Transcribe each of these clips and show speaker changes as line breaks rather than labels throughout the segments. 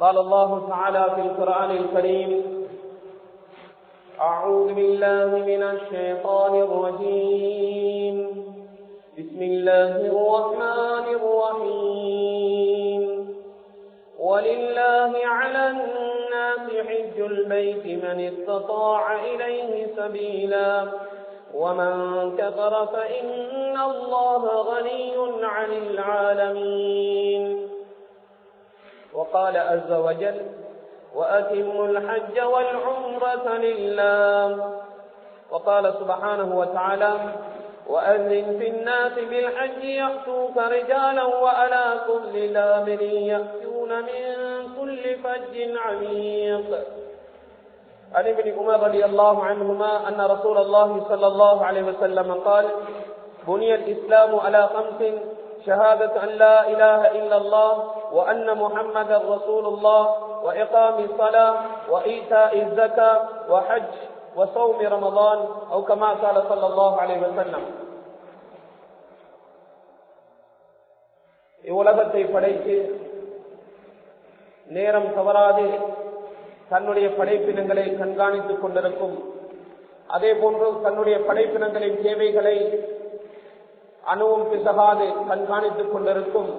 قال الله تعالى في القرآن الكريم أعوذ بالله من الشيطان الرجيم. بسم الله الرحمن الرحيم. ولله على الناس حج البيت من استطاع إليه سبيلا ومن كفر فإن الله غني عن العالمين. وقال عز وجل وأتموا الحج والعمرة لله. وقال سبحانه وتعالى وأذن في الناس بالحج يأتوك رجالا وألا كل دابر يأتون من كل فج عميق. عن ابن عمر رضي الله عنهما أن رسول الله صلى الله عليه وسلم قال بني الإسلام على خمس شهادة أن لا إله إلا الله وأن محمدا رسول الله وإقام الصلاة وإيتاء الزكاة وحج وصوم رمضان أو كما قال صلى الله عليه وسلم இவ்வுலகத்தை படைத்து நேரம் தவறாது தன்னுடைய படைப்பினங்களை கண்காணித்துக் கொண்டிருக்கும் அதே போன்று தன்னுடைய படைப்பினங்களின் தேவைகளை அணுவும் பிசகாது கண்காணித்துக் கொண்டிருக்கும்.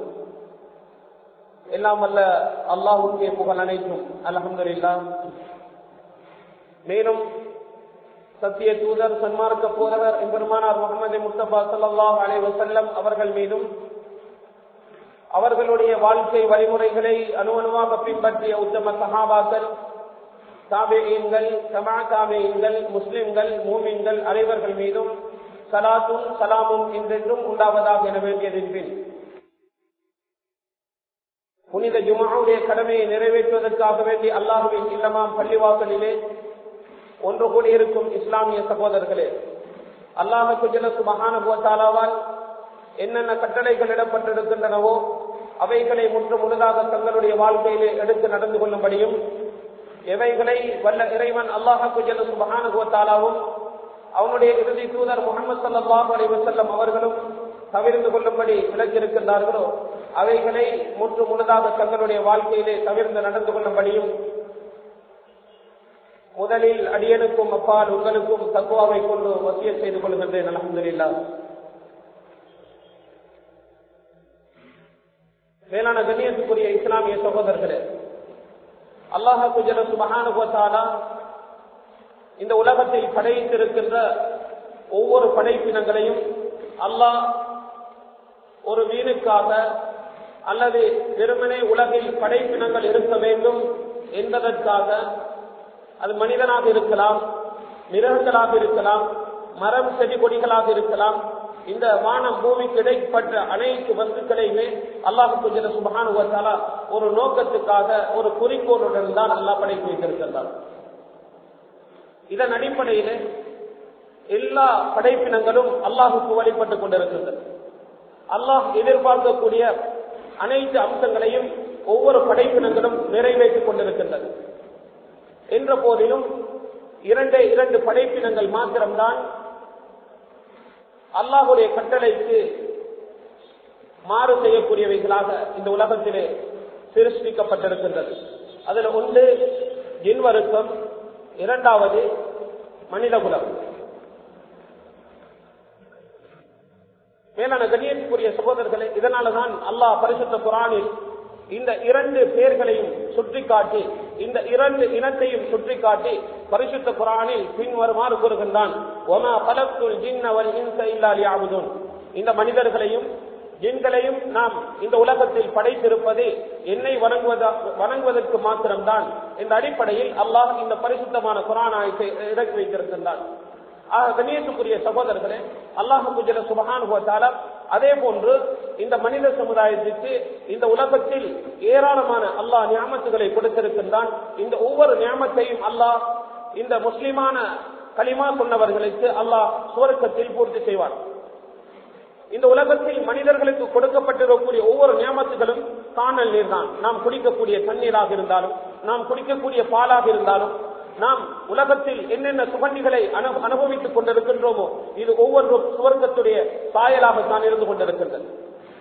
எல்லாம் அல்ல அல்லாஹுக்கே புகழ் அனைத்தும். அலமதுல்லா மேலும் சத்திய தூதர் சன்மார்க்க போதவர் எம்பெருமானார் முகமது முஸ்தபா சல்லாஹ் அலைவசல்லம் அவர்கள் மீதும் அவர்களுடைய வாழ்க்கை வழிமுறைகளை அணுவணுவாக பின்பற்றிய உத்தம சகாபாக்கள் தாபேயன்கள் சமா தாபேயன்கள் முஸ்லிம்கள் மூமின்கள் அனைவர்கள் மீதும் சலாத்தும் சலாமும் என்றென்றும் உண்டாவதாக என வேண்டியதின் பின். புனித ஜுமாவுடைய கடமையை நிறைவேற்றுவதற்காக வேண்டி அல்லாஹுவின் இல்லமாம் பள்ளிவாசலிலே ஒன்று கூடியிருக்கும் இஸ்லாமிய சகோதரர்களே அல்லாஹ் ஜலசு மகான போத்தாலாவால் என்னென்ன கட்டளைகள் இடப்பட்டிருக்கின்றனவோ அவைகளை முற்று முழுதாக தங்களுடைய வாழ்க்கையிலே எடுத்து நடந்து கொள்ளும்படியும் எவைகளை வல்ல இறைவன் அல்லாஹு ஜலசு மகான போத்தாலாவும் அவனுடைய இறுதி தூதர் முகமது சல்லாஹ் அலி வசல்லம் அவர்களும் தவிர்த்து கொள்ளும்படி விளக்கியிருக்கின்றார்களோ அவைகளை முற்று முழுதாக தங்களுடைய வாழ்க்கையிலே தவிர்த்து நடந்து கொள்ளும்படியும் முதலில் அடியனுக்கும் அப்பால் உங்களுக்கும் தக்குவாவை கொண்டு வசிய செய்து கொள்கின்றேன் அலமதுல்லா மேலான கண்ணியத்துக்குரிய இஸ்லாமிய சகோதரர்களே அல்லாஹு ஜலசு மகானுபத்தாலா இந்த உலகத்தில் படைத்திருக்கின்ற ஒவ்வொரு படைப்பினங்களையும் அல்லாஹ் ஒரு வீணுக்காக அல்லது வெறுமனே உலகில் படைப்பினங்கள் இருக்க வேண்டும் என்பதற்காக அது மனிதனாக இருக்கலாம் மிருகங்களாக இருக்கலாம் மரம் செடி கொடிகளாக இருக்கலாம் இந்த வானம் பூமிக்கு இடைப்பட்ட அனைத்து வந்துக்களையுமே அல்லாஹுக்கு கொஞ்ச சுபகானுவத்தாலா ஒரு நோக்கத்துக்காக ஒரு குறிக்கோளுடன் தான் அல்லாஹ் படைப்பு வைத்திருக்கிறார் இதன் அடிப்படையில் எல்லா படைப்பினங்களும் அல்லாஹுக்கு வழிபட்டுக் கொண்டிருக்கின்றது. அல்லாஹ் எதிர்பார்க்கக்கூடிய அனைத்து அம்சங்களையும் ஒவ்வொரு படைப்பினங்களும் நிறைவேற்றிக் கொண்டிருக்கின்றது. என்ற போதிலும் இரண்டே இரண்டு படைப்பினங்கள் மாத்திரம்தான் அல்லாஹுடைய கட்டளைக்கு மாறு செய்யக்கூடியவைகளாக இந்த உலகத்திலே சிருஷ்டிக்கப்பட்டிருக்கின்றது. அதில் ஒன்று இன்வருத்தம் இரண்டாவது மனிதகுலம் மேலான கண்ணியத்துக்குரிய சகோதரர்களே இதனாலதான் அல்லாஹ் பரிசுத்த குரானில் இந்த இரண்டு பேர்களையும் காட்டி இந்த இரண்டு இனத்தையும் சுட்டிக்காட்டி பரிசுத்த குரானில் பின்வருமாறு கூறுகின்றான். ஒமா பலத்துல் ஜின்னவல் இந்த மனிதர்களையும் ஜின்களையும் நாம் இந்த உலகத்தில் படைத்திருப்பது என்னை வணங்குவதற்கு மாத்திரம்தான். இந்த அடிப்படையில் அல்லாஹ் இந்த பரிசுத்தமான குரான் ஆயத்தை இறக்கி வைத்திருக்கின்றான். கண்ணியத்துக்குரிய சகோதரர்களே அல்லாஹு சுபகான் அதே போன்று இந்த மனித சமுதாயத்திற்கு இந்த உலகத்தில் ஏராளமான அல்லாஹ் ஞாபகத்துகளை கொடுத்திருக்கின்றான். இந்த ஒவ்வொரு ஞாபகத்தையும் அல்லாஹ் இந்த முஸ்லிமான களிமா சொன்னவர்களுக்கு அல்லாஹ் சுவர்க்கத்தில் பூர்த்தி செய்வார் இந்த உலகத்தில் மனிதர்களுக்கு கொடுக்கப்பட்டிருக்கக்கூடிய ஒவ்வொரு நியமத்துகளும் காணல் நீர் தான் நாம் குடிக்கக்கூடிய தண்ணீராக இருந்தாலும் நாம் குடிக்கக்கூடிய பாலாக இருந்தாலும் நாம் உலகத்தில் என்னென்ன சுகண்டிகளை அனு- அனுபவித்துக் கொண்டிருக்கின்றோமோ இது ஒவ்வொரு சுவர்க்கத்துடைய சாயலாக தான் இருந்து கொண்டிருக்கின்றது.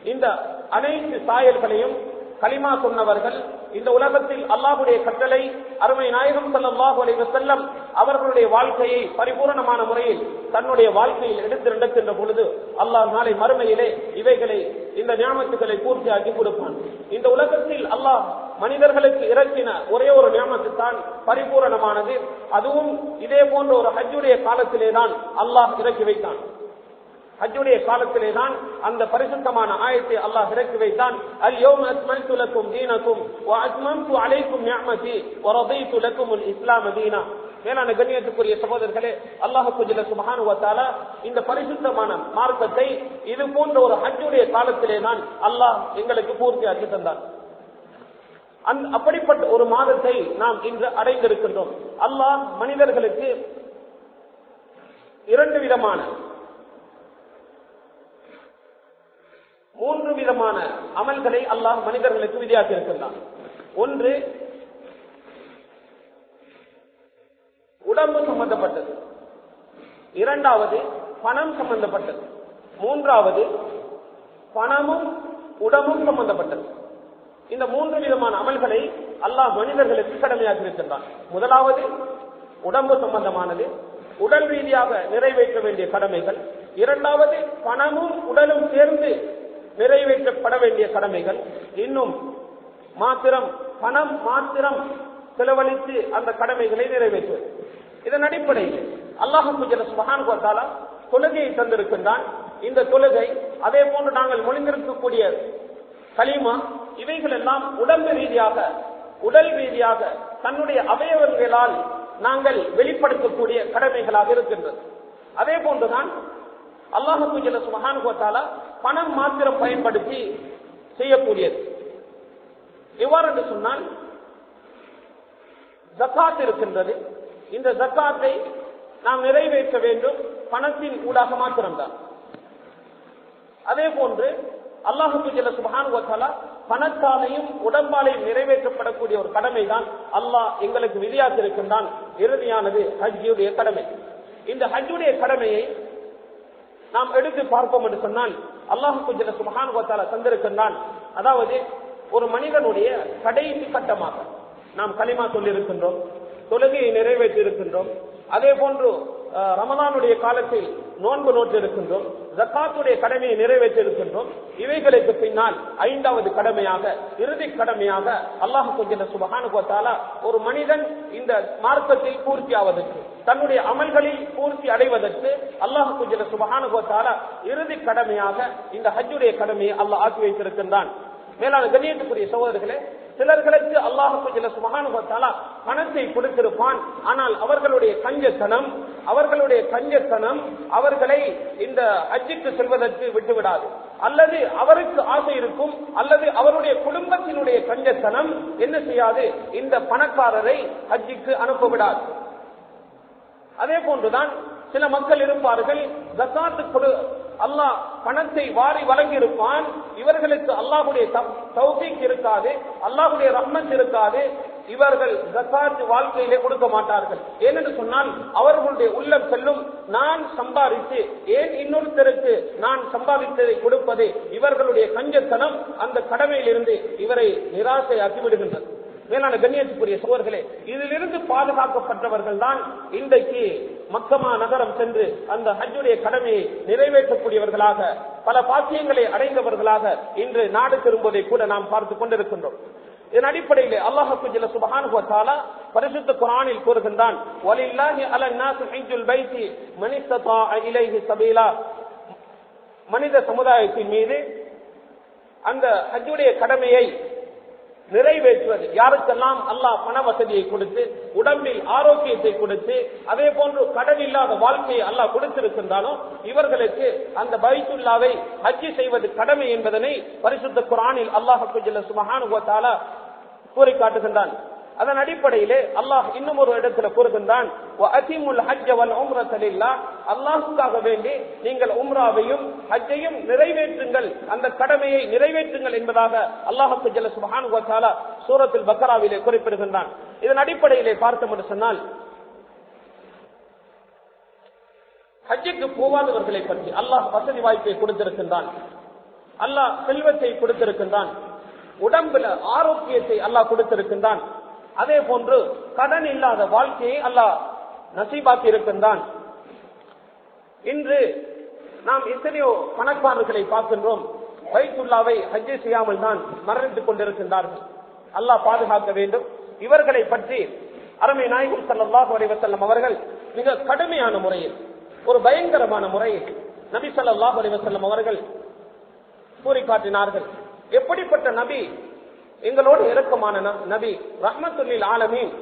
இந்த அனைத்து சாயல்களையும் களிமா சொன்னவர்கள் இந்த உலகத்தில் அல்லாஹுடைய கட்டளை அருமை நாயகம் சல்லாஹூ அலைவ செல்லம் அவர்களுடைய வாழ்க்கையை பரிபூரணமான முறையில் தன்னுடைய வாழ்க்கையில் எடுத்து நடக்கின்ற பொழுது அல்லாஹ் நாளை மறுமையிலே இவைகளை இந்த ஞாபகத்துகளை பூர்த்தியாக்கி கொடுப்பான். இந்த உலகத்தில் அல்லாஹ் மனிதர்களுக்கு இறக்கின ஒரே ஒரு நியமத்து தான் பரிபூரணமானது. அதுவும் இதே போன்ற ஒரு ஹஜ்ஜுடைய காலத்திலே தான் அல்லாஹ் இறக்கி வைத்தான். ஹஜ்ஜுடைய காலத்திலே தான் அந்த பரிசுத்தமான ஆயத்தை அல்லாஹ் இறக்கி வைத்தான். அல்யோம் அஸ்மல்து லக்கும் தீனக்கும் அஸ்மந்து அலைக்கும் நியமதி வரதைத்து லக்கும் இஸ்லாம் மேலான கண்ணியத்துக்குரிய சகோதரர்களே அல்லாஹுஜில இந்த பரிசுத்தமான மார்க்கத்தை இது போன்ற ஒரு ஹஜ்ஜுடைய காலத்திலே தான் அல்லாஹ் எங்களுக்கு பூர்த்தியாக்கி தந்தார். அப்படிப்பட்ட ஒரு மாதத்தை நாம் இன்று அடைந்திருக்கின்றோம். அல்லாஹ் மனிதர்களுக்கு இரண்டு விதமான மூன்று விதமான அமல்களை அல்லாஹ் மனிதர்களுக்கு விதியாக்கி இருக்கின்றான் ஒன்று உடம்பு சம்பந்தப்பட்டது. இரண்டாவது பணம் சம்பந்தப்பட்டது. மூன்றாவது பணமும் உடம்பும் சம்பந்தப்பட்டது. இந்த மூன்று விதமான அமல்களை அல்லாஹ் மனிதர்களுக்கு கடமையாக்கி இருக்கின்றான் முதலாவது உடம்பு சம்பந்தமானது. உடல் ரீதியாக நிறைவேற்ற வேண்டிய கடமைகள். இரண்டாவது பணமும் உடலும் சேர்ந்து நிறைவேற்றப்பட வேண்டிய கடமைகள். இன்னும் மாத்திரம் பணம் மாத்திரம் செலவழித்து அந்த கடமைகளை நிறைவேற்றுவது இதன் அடிப்படையில் அல்லாஹு சுபஹான் கோத்தாலா தொழுகையை தந்திருக்கின்றான். இந்த தொழுகை அதே போன்று நாங்கள் மொழிந்திருக்கக்கூடிய களிமா இவைகள் எல்லாம் உடம்பு ரீதியாக உடல் ரீதியாக தன்னுடைய அவயவங்களால் நாங்கள் வெளிப்படுத்தக்கூடிய கடமைகளாக இருக்கின்றது. அதே போன்றுதான் அல்லாஹு ஜல்ல சுபஹான் பணம் மாத்திரம் பயன்படுத்தி செய்யக்கூடியது. எவ்வாறு என்று சொன்னால் ஜக்காத் இருக்கின்றது. இந்த ஜக்காத்தை நாம் நிறைவேற்ற வேண்டும். பணத்தின் ஊடாக மாத்திரம்தான். அதே போன்று அல்லாஹுக்கு ஜல்ல சுபான் பணத்தாலையும் உடம்பாலையும் நிறைவேற்றப்படக்கூடிய ஒரு கடமை தான் அல்லாஹ் எங்களுக்கு விதியாக்கி இருக்கின்றான் இறுதியானது ஹஜ்ஜியுடைய கடமை. இந்த ஹஜ்ஜுடைய கடமையை நாம் எடுத்து பார்ப்போம் என்று சொன்னால் அல்லாஹு ஜல்ல சுமகான் கோத்தாலா தந்திருக்கின்றான். அதாவது ஒரு மனிதனுடைய கடைசி கட்டமாக நாம் களிமா சொல்லியிருக்கின்றோம் தொழுகையை நிறைவேற்றி இருக்கின்றோம் அதே போன்று ரமதானுடைய காலத்தில் நோன்பு நோற்றிருக்கின்றோம் ஜக்காத்துடைய கடமையை நிறைவேற்றிருக்கின்றோம். இவைகளுக்கு பின்னால் ஐந்தாவது கடமையாக இறுதி கடமையாக அல்லாஹ் சுபகான சுபகானுபத்தாலா ஒரு மனிதன் இந்த மார்க்கத்தில் பூர்த்தி ஆவதற்கு தன்னுடைய அமல்களில் பூர்த்தி அடைவதற்கு அல்லாஹ் குஜில சுபகானுபத்தாலா இறுதி கடமையாக இந்த ஹஜ்ஜுடைய கடமையை அல்லாஹ் ஆக்கி வைத்திருக்கின்றான். மேலான கண்ணியத்துக்குரிய சகோதரர்களே சிலர்களுக்கு அல்லாஹு சுமகானுபத்தாலா பணத்தை கொடுத்திருப்பான். ஆனால் அவர்களுடைய கஞ்சத்தனம் அவர்களுடைய கஞ்சத்தனம் அவர்களை இந்த அஜிக்கு செல்வதற்கு விட்டுவிடாது. அல்லது அவருக்கு ஆசை இருக்கும் அல்லது அவருடைய குடும்பத்தினுடைய கஞ்சத்தனம் என்ன செய்யாது? இந்த பணக்காரரை ஹஜ்ஜிக்கு அனுப்ப விடாது அதே போன்றுதான் சில மக்கள் இருப்பார்கள் ஜக்காத்து அல்லாஹ் பணத்தை வாரி வழங்கி இருப்பான் இவர்களுக்கு அல்லாஹுடைய தௌஃபீக் இருக்காது அல்லாஹுடைய ரம்மத் இருக்காது. இவர்கள் ஜக்காத் வாழ்க்கையிலே கொடுக்க மாட்டார்கள். ஏனென்று சொன்னால் அவர்களுடைய உள்ளம் செல்லும். நான் சம்பாதித்து ஏன் இன்னொருத்தருக்கு நான் சம்பாதித்ததை கொடுப்பது? இவர்களுடைய கஞ்சத்தனம் அந்த கடமையிலிருந்து இவரை நிராசை ஆக்கிவிடுகின்றது மேலான கண்ணியத்துக்குரிய சோர்களே இதிலிருந்து பாதுகாக்கப்பட்டவர்கள் தான் இன்றைக்கு மக்கமா நகரம் சென்று அந்த ஹஜ்ஜுடைய கடமையை நிறைவேற்றக்கூடியவர்களாக பல பாக்கியங்களை அடைந்தவர்களாக இன்று நாடு திரும்புவதை கூட நாம் பார்த்து கொண்டிருக்கின்றோம். இதன் அடிப்படையில் அல்லாஹு ஜல்ல சுப்ஹானஹு பரிசுத்த குர்ஆனில் கூறுகின்றான் வலில்லாஹி அலன் நாஸி ஹஜ்ஜுல் பைத்தி மன் இலைஹி சபீலா. மனித சமுதாயத்தின் மீது அந்த ஹஜ்ஜுடைய கடமையை நிறைவேற்றுவது. யாருக்கெல்லாம் அல்லாஹ் பண வசதியை கொடுத்து உடம்பில் ஆரோக்கியத்தை கொடுத்து அதே போன்று கடன் இல்லாத வாழ்க்கையை அல்லாஹ் கொடுத்திருக்கின்றாலும் இவர்களுக்கு அந்த பைத்துல்லாவை ஹஜ்ஜி செய்வது கடமை என்பதனை பரிசுத்த குரானில் அல்லாஹ் சுமகானுவத்தால கூறி காட்டுகின்றான் அதன் அடிப்படையிலே அல்லாஹ் இன்னும் ஒரு இடத்துல கூறுகின்றான் அல்லாஹுக்காக வேண்டி நீங்கள் உம்ராவையும் ஹஜ்ஜையும் நிறைவேற்றுங்கள் அந்த கடமையை நிறைவேற்றுங்கள் என்பதாக அல்லாஹு ஜல்ல சுபஹானு சூரத்தில் பக்கராவிலே குறிப்பிடுகின்றான். இதன் அடிப்படையிலே பார்த்தோம் என்று சொன்னால் ஹஜ்ஜுக்கு போவாதவர்களை பற்றி அல்லாஹ் வசதி வாய்ப்பை கொடுத்திருக்கின்றான். அல்லாஹ் செல்வத்தை கொடுத்திருக்கின்றான். உடம்புல ஆரோக்கியத்தை அல்லாஹ் கொடுத்திருக்கின்றான். அதே போன்று கடன் இல்லாத வாழ்க்கையை அல்லாஹ் நசீபாக்கி இருக்கின்றான் இன்று நாம் எத்தனையோ பணக்காரர்களை பார்க்கின்றோம். வைத்துள்ளாவை ஹஜ்ஜை செய்யாமல் தான் மரணித்துக் கொண்டிருக்கின்றார்கள். அல்லாஹ் பாதுகாக்க வேண்டும். இவர்களை பற்றி அருமை நாயகம் சல்லாஹ் அலைவசல்லம் அவர்கள் மிக கடுமையான முறையில் ஒரு பயங்கரமான முறையில் நபி சல்லாஹ் அலைவசல்லம் அவர்கள் கூறி காட்டினார்கள் எப்படிப்பட்ட நபி எங்களோடு இறக்கமான நபி ரஹ்மத்துல்லில் ஆலமீன்.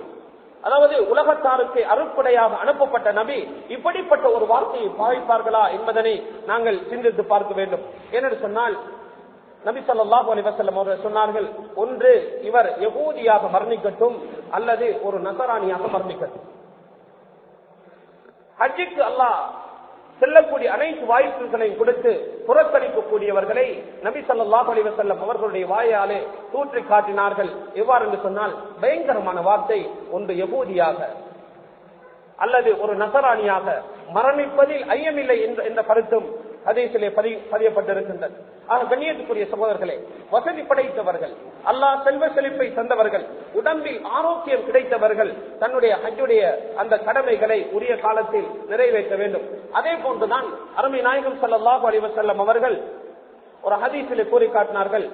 அதாவது உலகத்தாருக்கு அருப்படையாக அனுப்பப்பட்ட நபி இப்படிப்பட்ட ஒரு வார்த்தையை பாவிப்பார்களா என்பதனை நாங்கள் சிந்தித்து பார்க்க வேண்டும். ஏனென்று சொன்னால் நபி சொல்லாஹு அலிவசல்லம் அவர்கள் சொன்னார்கள் ஒன்று இவர் யகூதியாக மரணிக்கட்டும் அல்லது ஒரு நசராணியாக மரணிக்கட்டும். ஹஜ்ஜுக்கு அல்லாஹ் செல்லக்கூடிய அனைத்து வாய்ப்புகளையும் கொடுத்து புறக்கணிக்கக்கூடியவர்களை நபி சொல்லாஹ் அலிவசல்லம் அவர்களுடைய வாயாலே தூற்றி காட்டினார்கள். எவ்வாறு என்று சொன்னால் பயங்கரமான வார்த்தை ஒன்று யகூதியாக அல்லது ஒரு நசராணியாக மரணிப்பதில் ஐயமில்லை என்ற என்ற ஹதீசிலே பதி பதியப்பட்டிருக்கின்றது ஆக கண்ணியத்துக்குரிய சகோதரர்களே வசதி படைத்தவர்கள் அல்லாஹ் செல்வ செழிப்பை தந்தவர்கள் உடம்பில் ஆரோக்கியம் கிடைத்தவர்கள் தன்னுடைய ஹஜ்ஜுடைய அந்த கடமைகளை உரிய காலத்தில் நிறைவேற்ற வேண்டும். அதே போன்றுதான் அருமை நாயகம் சல்லாஹு அலிவசல்லம் அவர்கள் ஒரு ஹதீசிலே கூறி காட்டினார்கள்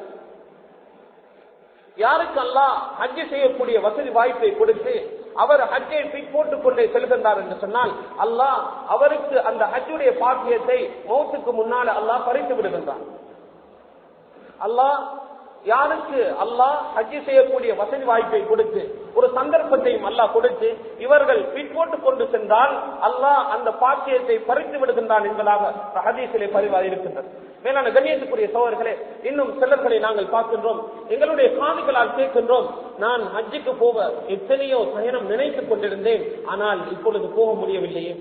யாருக்கு அல்லாஹ் ஹஜ்ஜு செய்யக்கூடிய வசதி வாய்ப்பை கொடுத்து அவர் ஹஜ்ஜை பிக் போட்டுக் கொண்டே செல்கின்றார் என்று சொன்னால் அல்லாஹ் அவருக்கு அந்த ஹஜ்ஜுடைய பாக்கியத்தை மௌத்துக்கு முன்னால் அல்லாஹ் பறித்து விடுகின்றான். அல்லாஹ் யாருக்கு அல்லாஹ் ஹஜ்ஜி செய்யக்கூடிய வசதி வாய்ப்பை கொடுத்து ஒரு சந்தர்ப்பத்தையும் அல்லாஹ் கொடுத்து இவர்கள் பிட் கொண்டு சென்றால் அல்லாஹ் அந்த பாக்கியத்தை பறித்து விடுகின்றான் என்பதாக ஹதீசிலே பதிவாக இருக்கின்றது. மேலான கண்ணியத்துக்குரிய சோழர்களே இன்னும் சிலர்களை நாங்கள் பார்க்கின்றோம். எங்களுடைய காதுகளால் கேட்கின்றோம். நான் ஹஜ்ஜுக்கு போக எத்தனையோ பயணம் நினைத்துக் கொண்டிருந்தேன். ஆனால் இப்பொழுது போக முடியவில்லையே.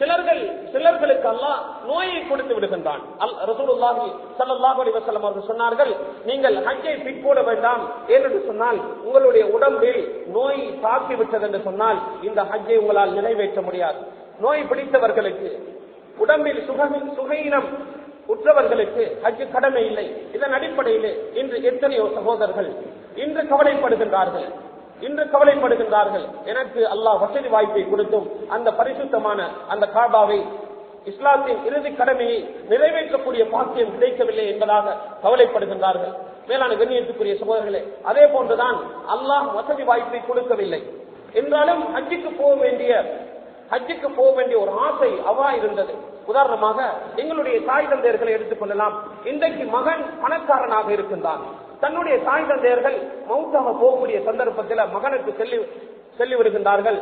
சிலர்கள் சிலர்களுக்கு அல்லாஹ் நோயை கொடுத்து விடுகின்றான். ரசூலுல்லாஹி ஸல்லல்லாஹு அலைஹி வஸல்லம் அவர்கள் சொன்னார்கள் நீங்கள் ஹஜ்ஜை பிற்போட வேண்டாம் ஏனென்று சொன்னால் உங்களுடைய உடம்பில் நோய் தாக்கி விட்டது என்று சொன்னால் இந்த ஹஜ்ஜை உங்களால் நிறைவேற்ற முடியாது. நோய் பிடித்தவர்களுக்கு உடம்பில் சுகமின் சுகையினம் உற்றவர்களுக்கு ஹஜ்ஜு கடமை இல்லை. இதன் அடிப்படையிலே இன்று எத்தனையோ சகோதரர்கள் இன்று கவலைப்படுகின்றார்கள். இன்று கவலைப்படுகின்றார்கள். எனக்கு அல்லாஹ் வசதி வாய்ப்பை கொடுத்தும் அந்த பரிசுத்தமான அந்த காபாவை இஸ்லாத்தின் இறுதி கடமையை நிறைவேற்றக்கூடிய பாக்கியம் கிடைக்கவில்லை என்பதாக கவலைப்படுகின்றார்கள். மேலான கண்ணியத்துக்குரிய சகோதரர்களே அதே போன்றுதான் அல்லாஹ் வசதி வாய்ப்பை கொடுக்கவில்லை. என்றாலும் அஞ்சிக்கு போக வேண்டிய ஹஜ்ஜுக்கு போக வேண்டிய ஒரு ஆசை அவா இருந்தது. உதாரணமாக எங்களுடைய தாய் தந்தையர்களை எடுத்துக்கொள்ளலாம் இன்றைக்கு மகன் பணக்காரனாக இருக்கின்றான். தன்னுடைய தாய் தந்தையர்கள் மௌத்தாக போகக்கூடிய சந்தர்ப்பத்தில் மகனுக்கு செல்லி செல்லி வருகின்றார்கள்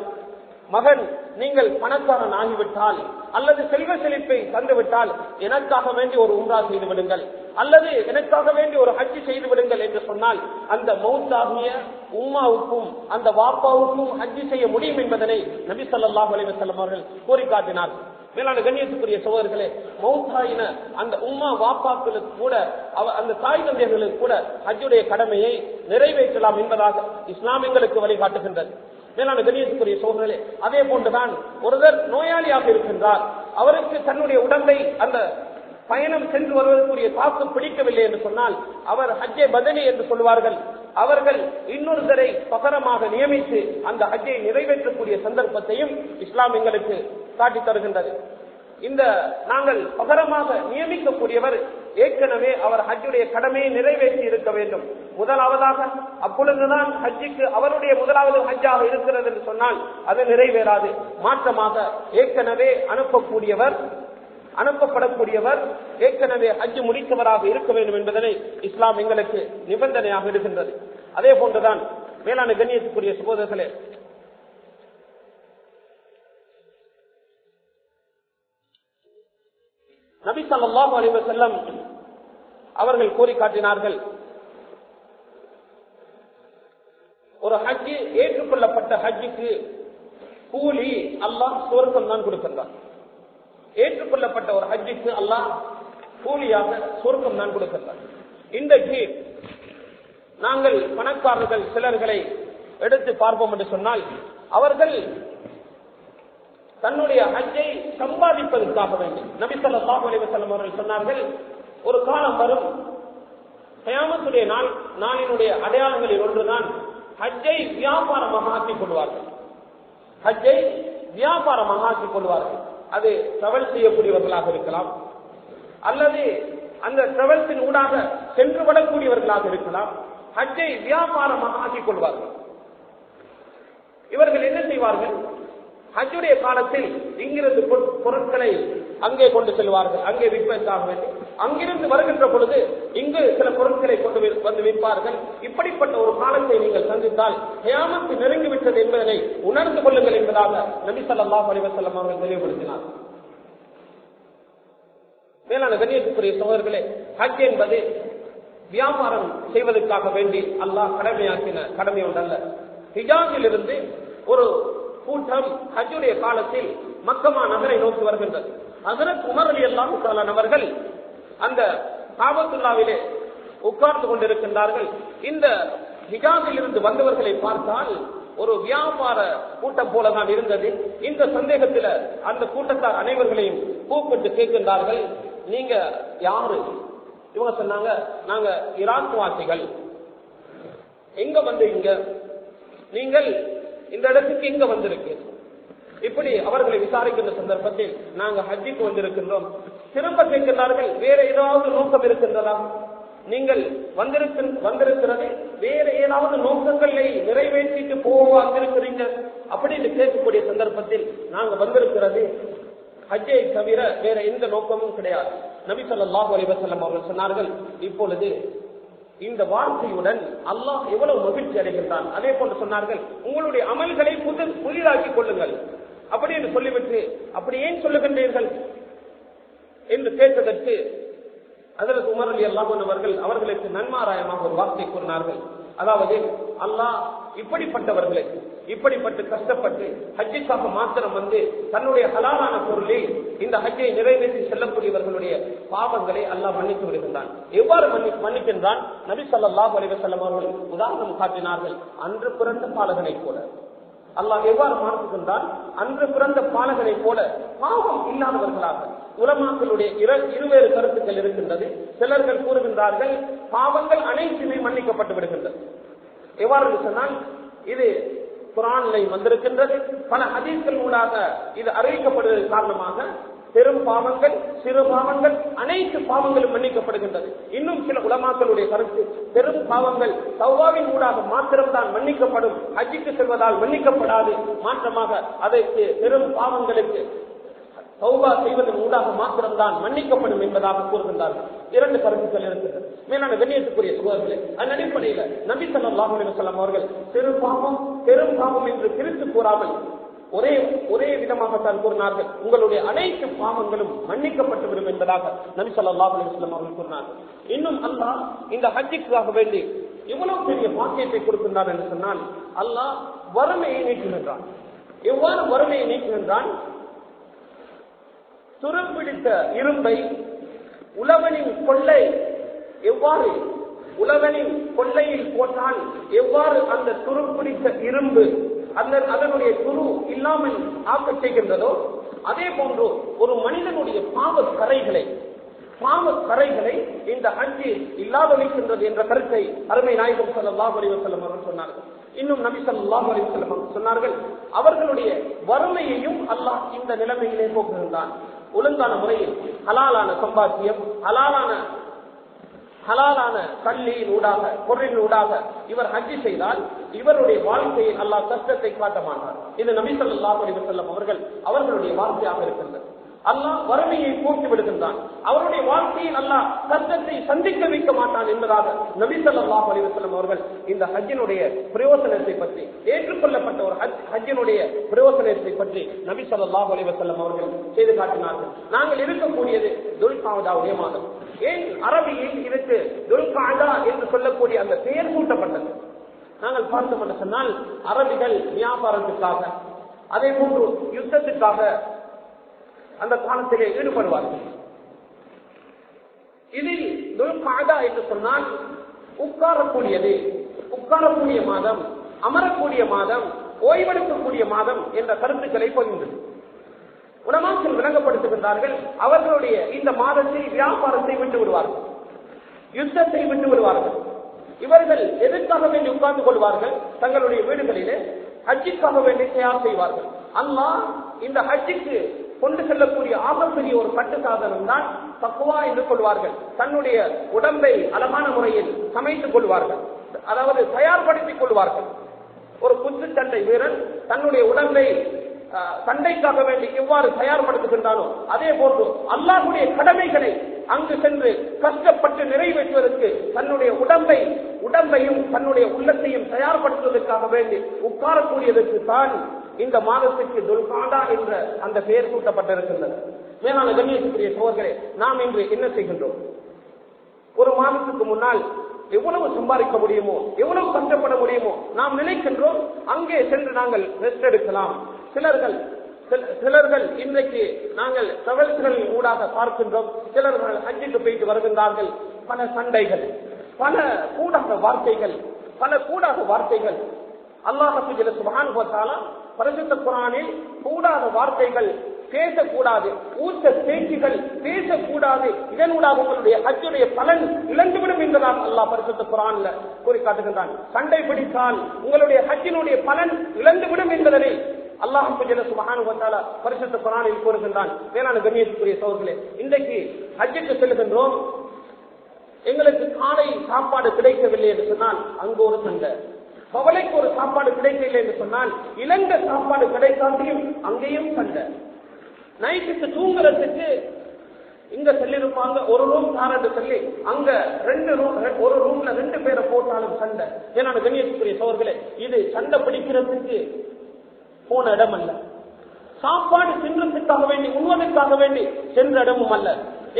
மகன் நீங்கள் பணக்காரன் ஆகிவிட்டால் அல்லது செல்வ செழிப்பை தந்துவிட்டால் எனக்காக வேண்டி ஒரு உம்ரா செய்து விடுங்கள். அல்லது எனக்காக வேண்டி ஒரு ஹஜ்ஜி செய்து விடுங்கள் என்று சொன்னால் அந்த மௌத்தாகிய உம்மாவுக்கும் அந்த வாப்பாவுக்கும் ஹஜ்ஜி செய்ய முடியும் என்பதனை நபி சொல்லாஹ் அலைவசல்லம் அவர்கள் கோரி காட்டினார் மேலான கண்ணியத்துக்குரிய சோதர்களே மௌத்தாயின அந்த உம்மா வாப்பாக்களுக்கு கூட அந்த தாய் தந்தையர்களுக்கு கூட ஹஜ்ஜுடைய கடமையை நிறைவேற்றலாம் என்பதாக இஸ்லாமியங்களுக்கு வழிகாட்டுகின்றது. மேலான கணியத்துக்குரிய சோதரே அதே போன்றுதான் ஒருவர் நோயாளியாக இருக்கின்றார். அவருக்கு தன்னுடைய உடம்பை அந்த பயணம் சென்று வருவதற்குரிய தாக்கம் பிடிக்கவில்லை என்று சொன்னால் அவர் ஹஜ்ஜே பதனி என்று சொல்வார்கள் அவர்கள் இன்னொருத்தரை பகரமாக நியமித்து அந்த ஹஜ்ஜை நிறைவேற்றக்கூடிய சந்தர்ப்பத்தையும் இஸ்லாம் எங்களுக்கு காட்டித் தருகின்றது இந்த நாங்கள் பகரமாக நியமிக்கக்கூடியவர் ஏற்கனவே அவர் ஹஜ்ஜுடைய கடமையை நிறைவேற்றி இருக்க வேண்டும். முதலாவதாக அப்பொழுதுதான் ஹஜ்ஜுக்கு அவருடைய முதலாவது ஹஜ்ஜாக இருக்கிறது என்று சொன்னால் அது நிறைவேறாது. மாற்றமாக ஏற்கனவே அனுப்பக்கூடியவர் அனுப்பப்படக்கூடியவர் ஏற்கனவே ஹஜ்ஜு முடித்தவராக இருக்க வேண்டும் என்பதனை இஸ்லாம் எங்களுக்கு நிபந்தனையாக இருக்கின்றது அதே போன்றுதான் மேலான கண்ணியத்துக்குரிய சகோதரர்களே நபி சல்லாஹூ அலைஹி செல்லம் அவர்கள் கூறி காட்டினார்கள். ஒரு ஹஜ்ஜி ஏற்றுக்கொள்ளப்பட்ட ஹஜ்ஜுக்கு கூலி அல்லாஹ் சுவர்க்கம் தான் கொடுக்கின்றான் ஏற்றுக்கொள்ளப்பட்ட ஒரு ஹஜ்ஜுக்கு அல்லாஹ் கூலியாக சுவர்க்கம் தான் கொடுக்கின்றான் இன்றைக்கு நாங்கள் பணக்காரர்கள் சிலர்களை எடுத்து பார்ப்போம் என்று சொன்னால் அவர்கள் தன்னுடைய ஹஜ்ஜை சம்பாதிப்பதற்காக வேண்டும். நபிசல்ல ஸல்லல்லாஹு அவர்கள் சொன்னார்கள் ஒரு காலம் வரும் கயாமத்துடைய நாள் நாளினுடைய அடையாளங்களில் ஒன்றுதான் ஹஜ்ஜை வியாபாரமாக ஆக்கிக் கொள்வார்கள். ஹஜ்ஜை வியாபாரமாக ஆக்கிக் கொள்வார்கள். அது டிராவல் செய்யக்கூடியவர்களாக இருக்கலாம் அல்லது அந்த டிராவல்ஸின் ஊடாக சென்று வரக்கூடியவர்களாக இருக்கலாம் ஹஜ்ஜை வியாபாரமாக ஆக்கிக் கொள்வார்கள். இவர்கள் என்ன செய்வார்கள்? ஹஜ்ஜுடைய காலத்தில் இங்கிருந்து பொருட்களை அங்கே கொண்டு செல்வார்கள். அங்கே விற்பதற்காக வேண்டி. அங்கிருந்து வருகின்ற பொழுது இங்கு சில பொருட்களை கொண்டு வந்து விற்பார்கள். இப்படிப்பட்ட ஒரு காலத்தை நீங்கள் சந்தித்தால் ஹயாமத்து நெருங்கிவிட்டது என்பதனை உணர்ந்து கொள்ளுங்கள் என்பதாக நபி ஸல்லல்லாஹு பரிவசல்லம் அவர்கள் தெளிவுபடுத்தினார். மேலான கண்ணியத்துக்குரிய சகோதரர்களே ஹஜ் என்பது வியாபாரம் செய்வதற்காக வேண்டி அல்லாஹ் கடமையாக்கின கடமை ஒன்றல்ல ஹிஜாஸில் இருந்து ஒரு கூட்டம் ஹஜ்ஜுடைய காலத்தில் மக்கமா நகரை நோக்கி வருகின்றது. அதற்கு உமர் அலி அல்லாஹு அவர்கள் அந்த காபத்துல்லாவிலே உட்கார்ந்து கொண்டிருக்கின்றார்கள். இந்த ஹிஜாஸில் இருந்து வந்தவர்களை பார்த்தால் ஒரு வியாபார கூட்டம் போலதான் இருந்தது. இந்த சந்தேகத்தில் அந்த கூட்டத்தார் அனைவர்களையும் கூப்பிட்டு கேட்கின்றார்கள் நீங்க யாரு? இவங்க சொன்னாங்க நாங்க ஈராக் வாசிகள். எங்க வந்தீங்க நீங்கள் இந்த இடத்துக்கு இங்க வந்திருக்கு. இப்படி அவர்களை விசாரிக்கின்ற சந்தர்ப்பத்தில் நாங்க ஹஜ்ஜிக்கு வந்திருக்கின்றோம். திரும்ப கேட்கின்றார்கள் வேற ஏதாவது நோக்கம் இருக்கின்றதா? நீங்கள் வந்திருக்க வந்திருக்கிறது வேற ஏதாவது நோக்கங்களை நிறைவேற்றிட்டு போக வந்திருக்கிறீங்க? அப்படின்னு கேட்கக்கூடிய சந்தர்ப்பத்தில் நாங்கள் வந்திருக்கிறது ஹஜ்ஜை தவிர வேற எந்த நோக்கமும் கிடையாது. நபி ஸல்லல்லாஹு அலிவசல்லம் அவர்கள் சொன்னார்கள் இப்பொழுது இந்த வார்த்தையுடன் அல்லாஹ் எவ்வளவு மகிழ்ச்சி அடைகின்றான்? அதே போன்று சொன்னார்கள் உங்களுடைய அமல்களை புது புதிதாக்கிக் கொள்ளுங்கள். அப்படி என்று சொல்லிவிட்டு அப்படி ஏன் சொல்லுகின்றீர்கள்? என்று கேட்டதற்கு அதற்கு உமர் அலி அல்லாஹன் அவர்கள் அவர்களுக்கு நன்மாராயமாக ஒரு வார்த்தை கூறினார்கள். அதாவது அல்லாஹ் இப்படிப்பட்டவர்களுக்கு இப்படிப்பட்டு கஷ்டப்பட்டு ஹஜ்ஜிக்காக மாத்திரம் வந்து தன்னுடைய ஹலாலான பொருளில் இந்த ஹஜ்ஜை நிறைவேற்றி செல்லக்கூடியவர்களுடைய பாவங்களை அல்லாஹ் மன்னித்து விடுகின்றான். எவ்வாறு மன்னி- மன்னிக்கின்றான்? நபி ஸல்லல்லாஹு அலைஹி அவர்கள் உதாரணம் காட்டினார்கள். அன்று பிறந்த பாலகனை போல. அல்லாஹ் எவ்வாறு மாற்றுகின்றான்? அன்று பிறந்த பாலகனை போல பாவம் இல்லாதவர்களாக. உலமாக்களுடைய இர- இருவேறு கருத்துக்கள் இருக்கின்றது. சிலர்கள் கூறுகின்றார்கள் பாவங்கள் அனைத்துமே மன்னிக்கப்பட்டு விடுகின்றது. எவ்வாறு சொன்னால் இது குரானிலை வந்திருக்கின்றது. பல அதிர்கள் ஊடாக இது அறிவிக்கப்படுவதன் காரணமாக பெரும் பாவங்கள் சிறு பாவங்கள் அனைத்து பாவங்களும் மன்னிக்கப்படுகின்றது. இன்னும் சில உலமாக்களுடைய கருத்து பெரும் பாவங்கள் சௌவாவின் ஊடாக மாத்திரம்தான் மன்னிக்கப்படும் அஜிக்கு செல்வதால் மன்னிக்கப்படாது மாற்றமாக அதற்கு பெரும் பாவங்களுக்கு சௌபா செய்வதன் ஊடாக மாத்திரம்தான் மன்னிக்கப்படும் என்பதாக கூறுகின்றார்கள். இரண்டு கருத்துக்கள் இருக்கிறது. மேலான கண்ணியத்துக்குரிய சகோதரர்களே அதன் அடிப்படையில் நபி ஸல்லல்லாஹு அலைஹி அவர்கள் சிறு பாவம் பெரும் பாவம் என்று பிரித்து கூறாமல் ஒரே ஒரே விதமாகத்தான் கூறினார்கள். உங்களுடைய அனைத்து பாவங்களும் மன்னிக்கப்பட்டுவிடும் என்பதாக நபி சொல்லாஹு அலைஹி அவர்கள் கூறினார்கள். இன்னும் அல்லாஹ் இந்த ஹஜ்ஜிக்காக வேண்டி எவ்வளவு பெரிய பாக்கியத்தை கொடுக்கின்றார் என்று சொன்னால் அல்லாஹ் வறுமையை நீக்குகின்றான். எவ்வாறு வறுமையை நீக்குகின்றான்? துருப்பிடித்த இரும்பை உழவனின் கொள்ளை எவ்வாறு உழவனின் கொள்ளையில் போட்டால் எவ்வாறு அந்த துருப்பிடித்த இரும்பு அந்த அதனுடைய துரு இல்லாமல் ஆக்க செய்கின்றதோ அதே போன்று ஒரு மனிதனுடைய பாவ கரைகளை பாவ கரைகளை இந்த இல்லாத இல்லாதொழிக்கின்றது என்ற கருத்தை அருமை நாயகம் ஸல்லல்லாஹு அலைஹி வஸல்லம் அவர்கள் சொன்னார்கள். இன்னும் நபி ஸல்லல்லாஹு அலைஹி அவர்கள் சொன்னார்கள் அவர்களுடைய வறுமையையும் அல்லாஹ் இந்த நிலைமையிலே போக்குகின்றான். ஒழுங்கான முறையில் ஹலாலான சம்பாத்தியம் ஹலாலான ஹலாலான கல்லியின் ஊடாக பொருளின் ஊடாக இவர் ஹஜ்ஜி செய்தால் இவருடைய வாழ்க்கையில் அல்லாஹ் கஷ்டத்தை காட்ட மாட்டார். இது நபி ஸல்லல்லாஹு அலைஹி அவர்கள் அவர்களுடைய வார்த்தையாக இருக்கின்றது. அல்லாஹ் வறுமையை போக்கி விடுகின்றான். அவருடைய வாழ்க்கையில் அல்லாஹ் கஷ்டத்தை சந்திக்க வைக்க மாட்டான் என்பதாக நபிசல்லாஹ் அலிவசலம் அவர்கள் இந்த ஹஜ்ஜினுடைய பிரயோசனத்தை பற்றி ஏற்றுக்கொள்ளப்பட்ட ஒரு ஹஜ் ஹஜ்ஜினுடைய பிரயோசனத்தை பற்றி நபிசல்லாஹ் அலிவசல்லம் அவர்கள் செய்து காட்டினார்கள். நாங்கள் இருக்கக்கூடியது துல்காவதாவுடைய மாதம். ஏன் அரபியில் இதற்கு துல்காதா என்று சொல்லக்கூடிய அந்த பெயர் சூட்டப்பட்டது. நாங்கள் பார்த்தோம் என்று சொன்னால் அரபிகள் வியாபாரத்துக்காக அதே போன்று யுத்தத்துக்காக அந்த காலத்திலே ஈடுபடுவார்கள் இதில் துல்காதா என்று சொன்னால் உட்காரக்கூடியது உட்காரக்கூடிய மாதம் அமரக்கூடிய மாதம் ஓய்வெடுக்கக்கூடிய மாதம் என்ற கருத்துக்களை பகிர்ந்தது உணவாக்கள் விளங்கப்படுத்துகின்றார்கள் அவர்களுடைய இந்த மாதத்தில் வியாபாரத்தை விட்டு விடுவார்கள். யுத்தத்தை விட்டு விடுவார்கள். இவர்கள் எதற்காக வேண்டி உட்கார்ந்து கொள்வார்கள்? தங்களுடைய வீடுகளிலே ஹஜ்ஜிக்காக வேண்டி தயார் செய்வார்கள். அல்லாஹ் இந்த ஹஜ்ஜிக்கு கொண்டு செல்லக்கூடிய ஆகப்பெரிய ஒரு பட்டு சாதனம் தான் பக்குவா என்று கொள்வார்கள் தன்னுடைய உடம்பை அழகான முறையில் சமைத்துக் கொள்வார்கள். அதாவது தயார்படுத்திக் கொள்வார்கள். ஒரு குத்து சண்டை வீரன் தன்னுடைய உடம்பை சண்டைக்காக வேண்டி எவ்வாறு தயார்படுத்துகின்றானோ அதே போன்று அல்லாஹுடைய கடமைகளை அங்கு சென்று கஷ்டப்பட்டு நிறைவேற்றுவதற்கு தன்னுடைய உடம்பை உடம்பையும் தன்னுடைய உள்ளத்தையும் தயார்படுத்துவதற்காக வேண்டி உட்காரக்கூடியதற்கு தான் இந்த மாதத்துக்கு துல்காடா என்ற அந்த பெயர் கூட்டப்பட்டிருக்கின்றது மேலான கண்ணியத்துக்குரிய சோர்களே நாம் இன்று என்ன செய்கின்றோம்? ஒரு மாதத்துக்கு முன்னால் எவ்வளவு சம்பாதிக்க முடியுமோ எவ்வளவு கஷ்டப்பட முடியுமோ நாம் நினைக்கின்றோம் அங்கே சென்று நாங்கள் ரெஸ்ட் எடுக்கலாம். சிலர்கள் சில- சிலர்கள் இன்றைக்கு நாங்கள் தகவல்கள் ஊடாக பார்க்கின்றோம். சிலர்கள் ஹஜ்ஜுக்கு போயிட்டு வருகின்றார்கள். பல சண்டைகள் பல கூடாக வார்த்தைகள் பல கூடாக வார்த்தைகள். அல்லாஹு ஜல்ல சுப்ஹானஹு பரிசுத்த குரானில் கூடாத வார்த்தைகள் பேசக்கூடாது. ஊத்த பேச்சுகள் பேசக்கூடாது. இதனூடாக உங்களுடைய ஹஜ்ஜுடைய பலன் இழந்துவிடும் என்றுதான் அல்லாஹ் பரிசுத்த குரான்ல கூறி காட்டுகின்றான் சண்டை பிடித்தால் உங்களுடைய ஹஜ்ஜினுடைய பலன் இழந்துவிடும் என்பதனை அல்லாஹ் சுபஹானஹு வ தஆலா பரிசுத்த குரானில் கூறுகின்றான். வேளாண் கண்ணியத்துக்குரிய சோர்களே இன்றைக்கு ஹஜ்ஜுக்கு செல்கின்றோம் எங்களுக்கு காலை சாப்பாடு கிடைக்கவில்லை என்று சொன்னால் அங்கு ஒரு சண்டை. பவளைக்கு ஒரு சாப்பாடு கிடைக்கவில்லை என்று சொன்னால் இழந்த சாப்பாடு கிடைக்காட்டியும் அங்கேயும் சண்டை. நைட்டுக்கு தூங்குறதுக்கு இங்க சொல்லிருப்பாங்க ஒரு ரூம் தாரண்டு சொல்லி அங்க ரெண்டு ரூம் ஒரு ரூம்ல ரெண்டு பேரை போட்டாலும் சண்டை. ஏன்னா கண்ணியத்துக்குரிய சோர்களே இது சண்டை பிடிக்கிறதுக்கு போன இடம் அல்ல. சாப்பாடு தின்றதுக்காக வேண்டி உண்வதற்காக வேண்டி சென்ற இடமும் அல்ல.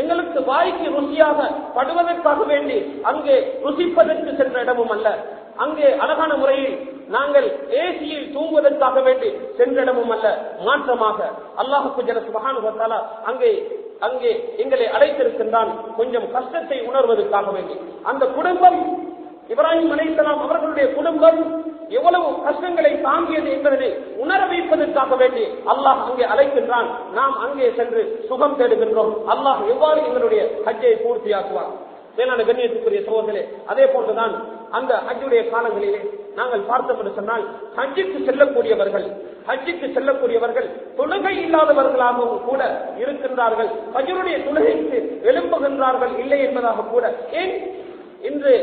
எங்களுக்கு வாய்க்கு ருசியாக படுவதற்காக வேண்டி அங்கே ருசிப்பதற்கு சென்ற இடமும் அல்ல. அங்கே அழகான முறையில் நாங்கள் ஏசியில் தூங்குவதற்காக வேண்டி சென்றிடமும் அல்ல மாற்றமாக. அல்லாஹுக்கு ஜன சுபகானுபத்தாலா அங்கே அங்கே எங்களை அழைத்திருக்கின்றான். கொஞ்சம் கஷ்டத்தை உணர்வதற்காக வேண்டி. அந்த குடும்பம் இப்ராஹிம் அலைத்தலாம் அவர்களுடைய குடும்பம் எவ்வளவு கஷ்டங்களை தாங்கியது என்பதை உணர வைப்பதற்காக வேண்டி அல்லாஹ் அங்கே அழைக்கின்றான். நாம் அங்கே சென்று சுகம் தேடுகின்றோம். அல்லாஹ் எவ்வாறு எங்களுடைய ஹஜ்ஜை பூர்த்தியாக்குவார் மேலான கண்ணியத்துக்குரிய சோதர்களே அதே போன்றுதான் அந்த ஹஜ்ஜுடைய காலங்களிலே நாங்கள் பார்த்தோம் என்று சொன்னால் ஹஜ்ஜுக்கு செல்லக்கூடியவர்கள் ஹஜ்ஜுக்கு செல்லக்கூடியவர்கள் தொழுகை இல்லாதவர்களாகவும் கூட இருக்கின்றார்கள். ஹஜருடைய தொழுகைக்கு எழும்புகின்றார்கள் இல்லை என்பதாக கூட ஏன் இன்று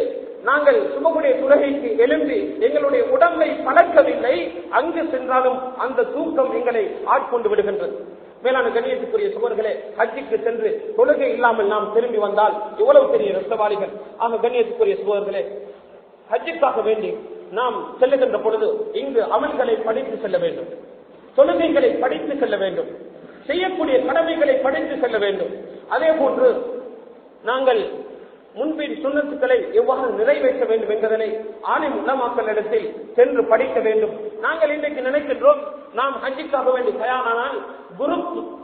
நாங்கள் சுமகுடைய துலகைக்கு எழும்பி எங்களுடைய உடம்பை பழக்கவில்லை? அங்கு சென்றாலும் அந்த தூக்கம் எங்களை ஆட்கொண்டு விடுகின்றது. மேலான கண்ணியத்துக்குரிய சுவர்களே ஹஜ்ஜிக்கு சென்று தொழுகை இல்லாமல் நாம் திரும்பி வந்தால் எவ்வளவு பெரிய ரசவாளிகள் ஆக கண்ணியத்துக்குரிய சுவர்களே ஹஜ்ஜிக்காக வேண்டி நாம் செல்லுகின்ற பொழுது இங்கு அமல்களை படித்து செல்ல வேண்டும். தொழுகைகளை படித்து செல்ல வேண்டும். செய்யக்கூடிய கடமைகளை படித்து செல்ல வேண்டும். அதே போன்று நாங்கள் முன்பின் சுண்ணத்துக்களை எவ்வாறு நிறைவேற்ற வேண்டும் என்பதனை ஆலிம் உலமாக்களிடத்தில் சென்று படிக்க வேண்டும். நாங்கள் இன்றைக்கு நினைக்கின்றோம் நாம் ஹஜ்ஜிக்காக வேண்டி தயாரானால் குரு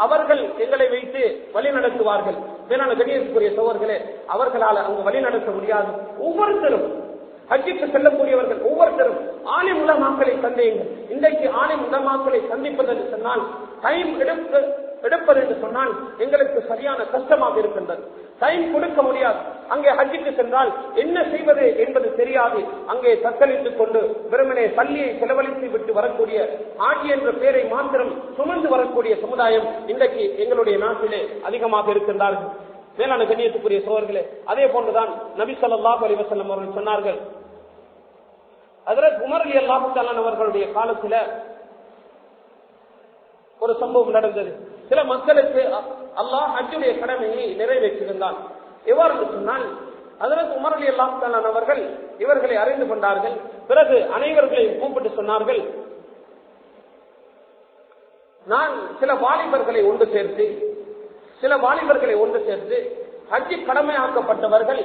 அவர்கள் எங்களை வைத்து வழி நடத்துவார்கள். வேளாண் கணியத்துக்குரிய சோழர்களே அவர்களால் அங்கு வழி நடத்த முடியாது. ஒவ்வொருத்தரும் ஹஜ்ஜிக்கு செல்லக்கூடியவர்கள் ஒவ்வொருத்தரும் ஆலிம் உலமாக்களை சந்தையுங்கள். இன்றைக்கு ஆலிம் உலமாக்களை சந்திப்பதற்கு என்று சொன்னால் டைம் எடுத்து எடுப்பது என்று சொன்னால் எங்களுக்கு சரியான கஷ்டமாக இருக்கின்றது. டைம் கொடுக்க முடியாது. அங்கே ஹஜ்ஜுக்கு சென்றால் என்ன செய்வது என்பது தெரியாது. அங்கே தத்தளித்துக் கொண்டு வெறுமனே பள்ளியை செலவழித்து விட்டு வரக்கூடிய ஆட்சி என்ற பெயரை மாத்திரம் சுமந்து வரக்கூடிய சமுதாயம் இன்றைக்கு எங்களுடைய நாட்டிலே அதிகமாக இருக்கின்றார்கள். மேலான கண்ணியத்துக்குரிய சோழர்களே அதே போன்றுதான் நபி ஸல்லல்லாஹு அவர்கள் சொன்னார்கள். அதில் குமர் அலி அல்லாஹு அவர்களுடைய காலத்துல ஒரு சம்பவம் நடந்தது. சில மக்களுக்கு அல்லாஹ் ஹஜ்ஜுடைய கடமையை நிறைவேற்றியிருந்தான். எவ்வாறு சொன்னால் அதற்கு உமர் அலி அல்லாஹ் அவர்கள் இவர்களை அறிந்து கொண்டார்கள். பிறகு அனைவர்களையும் கூப்பிட்டு சொன்னார்கள் நான் சில வாலிபர்களை ஒன்று சேர்த்து சில வாலிபர்களை ஒன்று சேர்த்து ஹஜ்ஜி கடமையாக்கப்பட்டவர்கள்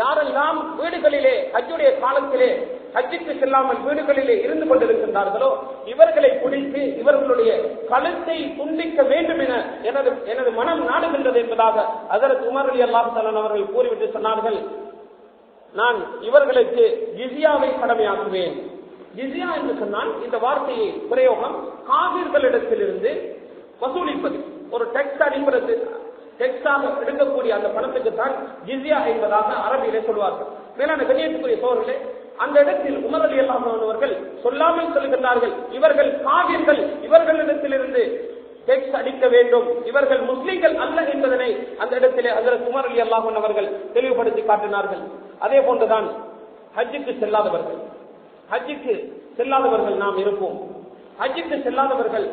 யாரெல்லாம் வீடுகளிலே ஹஜ்ஜுடைய காலத்திலே ஹஜ்ஜுக்கு செல்லாமல் வீடுகளிலே இருந்து கொண்டிருக்கின்றார்களோ இவர்களை பிடித்து இவர்களுடைய கழுத்தை துண்டிக்க வேண்டும் என எனது எனது மனம் நாடுகின்றது என்பதாக அதற்கு உமர் அலி அல்லாஹ் அவர்கள் கூறிவிட்டு சொன்னார்கள். நான் இவர்களுக்கு ஜிசியாவை கடமையாக்குவேன். ஜிசியா என்று சொன்னால் இந்த வார்த்தையை பிரயோகம் காவிர்களிடத்திலிருந்து வசூலிப்பது. ஒரு டெக்ஸ் அடிப்பது டெக்ஸாக எடுக்கக்கூடிய அந்த பணத்துக்கு தான் ஜிசியா என்பதாக அரபியிலே சொல்வார்கள். மேலான கண்ணியத்துக்குரிய சோழர்களே அந்த இடத்தில் உமர் அலி அல்லாமவர்கள் சொல்லாமல் சொல்லுகின்றார்கள் இவர்கள் காவியர்கள் இவர்களிடத்திலிருந்து டெக்ஸ் அடிக்க வேண்டும் இவர்கள் முஸ்லீம்கள் அல்ல என்பதனை அந்த இடத்திலே அதில் குமர் அலி அல்லாஹன் அவர்கள் தெளிவுபடுத்தி காட்டினார்கள். அதே போன்றுதான் ஹஜ்ஜுக்கு செல்லாதவர்கள் ஹஜ்ஜுக்கு செல்லாதவர்கள் நாம் இருப்போம். ஹஜ்ஜுக்கு செல்லாதவர்கள்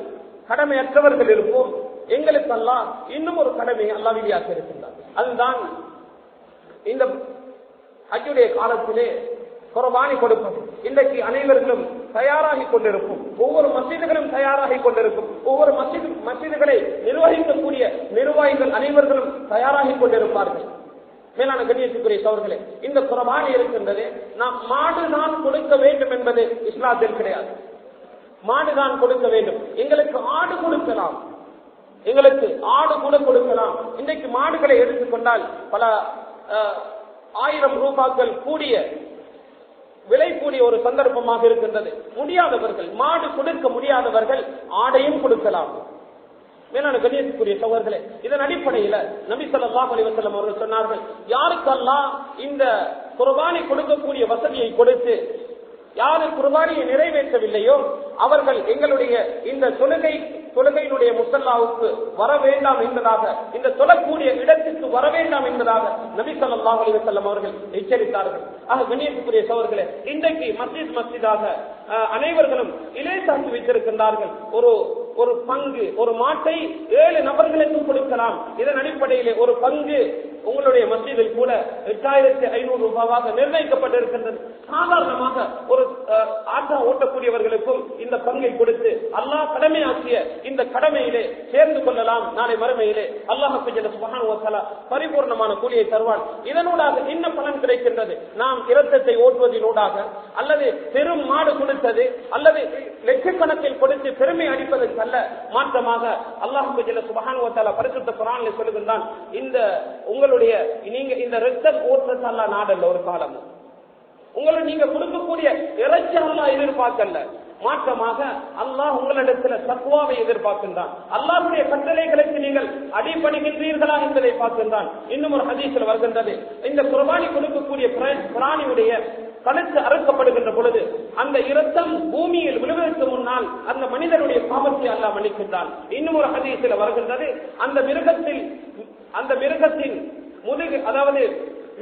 கடமையற்றவர்கள் இருப்போம். எங்களுக்கு அல்லாஹ் இன்னும் ஒரு கடமையை அல்லா விதியாக்க இருக்கின்றார் அதுதான் இந்த ஹஜ்ஜுடைய காலத்திலே குரபானி கொடுப்பது இன்றைக்கு அனைவர்களும் தயாராகி கொண்டிருக்கும். ஒவ்வொரு மசீதுகளும் தயாராகி கொண்டிருக்கும். ஒவ்வொரு மசித் மசீதுகளை நிர்வகிக்கக்கூடிய நிர்வாகிகள் அனைவர்களும் தயாராகி கொண்டிருப்பார்கள். மேலான கண்ணியத்துக்குரிய சவர்களே இந்த குரபானி இருக்கின்றது நாம் மாடு தான் கொடுக்க வேண்டும் என்பது இஸ்லாத்தில் கிடையாது. மாடு தான் கொடுக்க வேண்டும். எங்களுக்கு ஆடு கொடுக்கலாம். எங்களுக்கு ஆடு கூட கொடுக்கலாம். இன்றைக்கு மாடுகளை எடுத்துக்கொண்டால் பல ஆயிரம் ரூபாய்கள் கூடிய விலை கூடிய ஒரு சந்தர்ப்பமாக இருக்கின்றது. முடியாதவர்கள் மாடு கொடுக்க முடியாதவர்கள் ஆடையும் கொடுக்கலாம். மேலான கண்ணியத்துக்குரிய சோழர்களே இதன் அடிப்படையில நபி ஸல்லல்லாஹு அவர்கள் சொன்னார்கள் யாருக்கெல்லாம் இந்த குர்பானி கொடுக்கக்கூடிய வசதியை கொடுத்து யாரு குர்பானியை நிறைவேற்றவில்லையோ அவர்கள் எங்களுடைய இந்த தொழுகை தொழுகையினுடைய வர வேண்டாம் என்பதாக இந்த சொல்லக்கூடிய இடத்திற்கு வர வேண்டாம் என்பதாக நபி ஸல்லல்லாஹு அலைஹி வஸல்லம் அவர்கள் எச்சரித்தார்கள். ஆக கண்ணியத்துக்குரிய சகோதரர்களே இன்றைக்கு மஸ்ஜித் மஸ்ஜிதாக அஹ், அனைவர்களும் இலேசாக்கி வைத்திருக்கின்றார்கள். ஒரு ஒரு பங்கு ஒரு மாட்டை ஏழு நபர்களுக்கு கொடுக்கலாம். இதன் அடிப்படையிலே ஒரு பங்கு உங்களுடைய மஸ்ஜிதில் கூட எட்டாயிரத்தி ஐநூறு ரூபாவாக நிர்ணயிக்கப்பட்டிருக்கின்றது. சாதாரணமாக ஒரு ஆட்டா ஓட்டக்கூடியவர்களுக்கும் இந்த பங்கை கொடுத்து அல்லாஹ் கடமையாக்கிய இந்த கடமையிலே சேர்ந்து கொள்ளலாம். நாளை மறுமையிலே அல்லாஹ் பரிபூர்ணமான கூலியை தருவான். இதனூடாக என்ன பலன் கிடைக்கின்றது? நாம் இரத்தத்தை ஓட்டுவதினூடாக அல்லது பெரும் மாடு கொடுத்தது அல்லது லட்சக்கணக்கில் கொடுத்து பெருமை அடிப்பதற்கு அல்ல. மாற்றமாக அல்லாஹு சுபஹான பரிசுத்த குரானில் சொல்லுகின்றான் இந்த உங்கள் உங்களுடைய நீங்க இந்த ரத்தம் ஓட்டத்தல்ல நாடல்ல ஒரு காலம். உங்களை நீங்க கொடுக்கக்கூடிய இறைச்சி அல்லா எதிர்பார்க்கல. மாற்றமாக அல்லாஹ் உங்களிடத்துல தக்குவாவை எதிர்பார்க்கின்றான். அல்லாஹுடைய கட்டளைகளுக்கு நீங்கள் அடிபடுகின்றீர்களா என்பதை பார்க்கின்றான். இன்னும் ஒரு ஹதீசில் வருகின்றது. இந்த குர்பானி கொடுக்கக்கூடிய பிராணியுடைய கழுத்து அறுக்கப்படுகின்ற பொழுது அந்த இரத்தம் பூமியில் விழுவதற்கு முன்னால் அந்த மனிதனுடைய பாவத்தை அல்லாஹ் மன்னிக்கின்றான். இன்னும் ஒரு ஹதீசில் வருகின்றது. அந்த மிருகத்தில் அந்த மிருகத்தின் முதுகு அதாவது